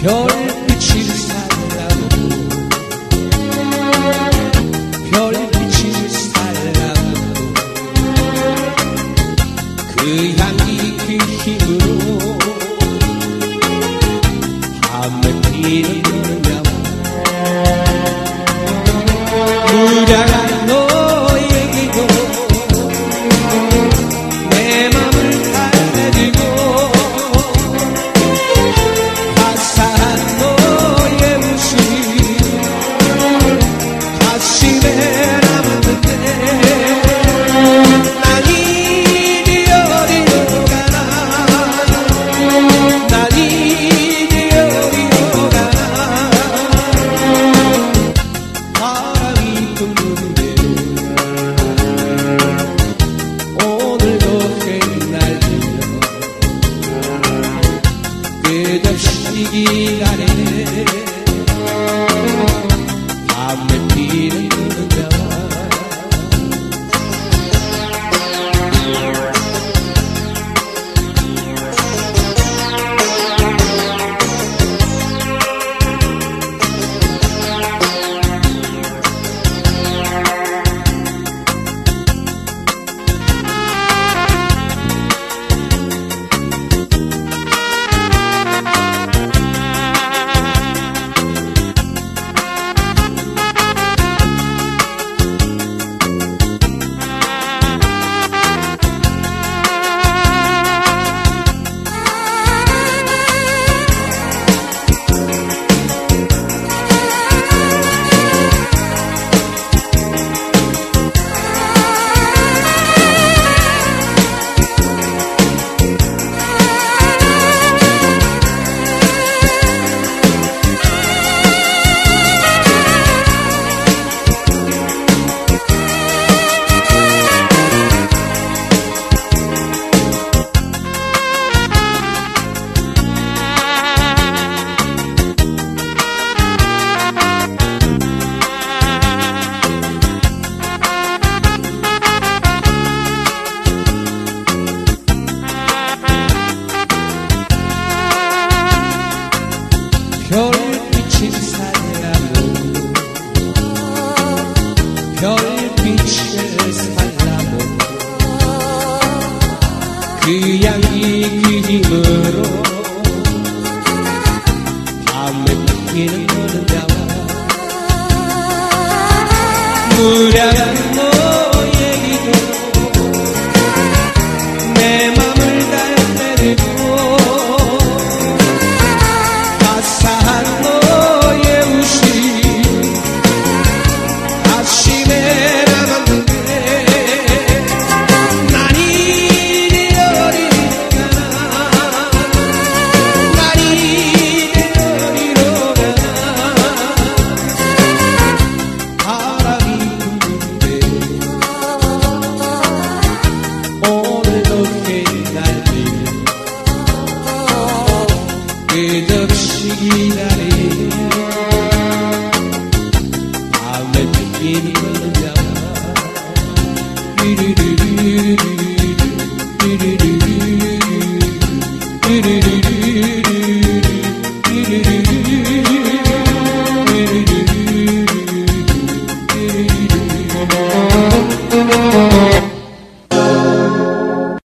Your y 시를 살라도 그 양이 그림으로 밤에 바뀌는 너는 나와 무량한 Tiri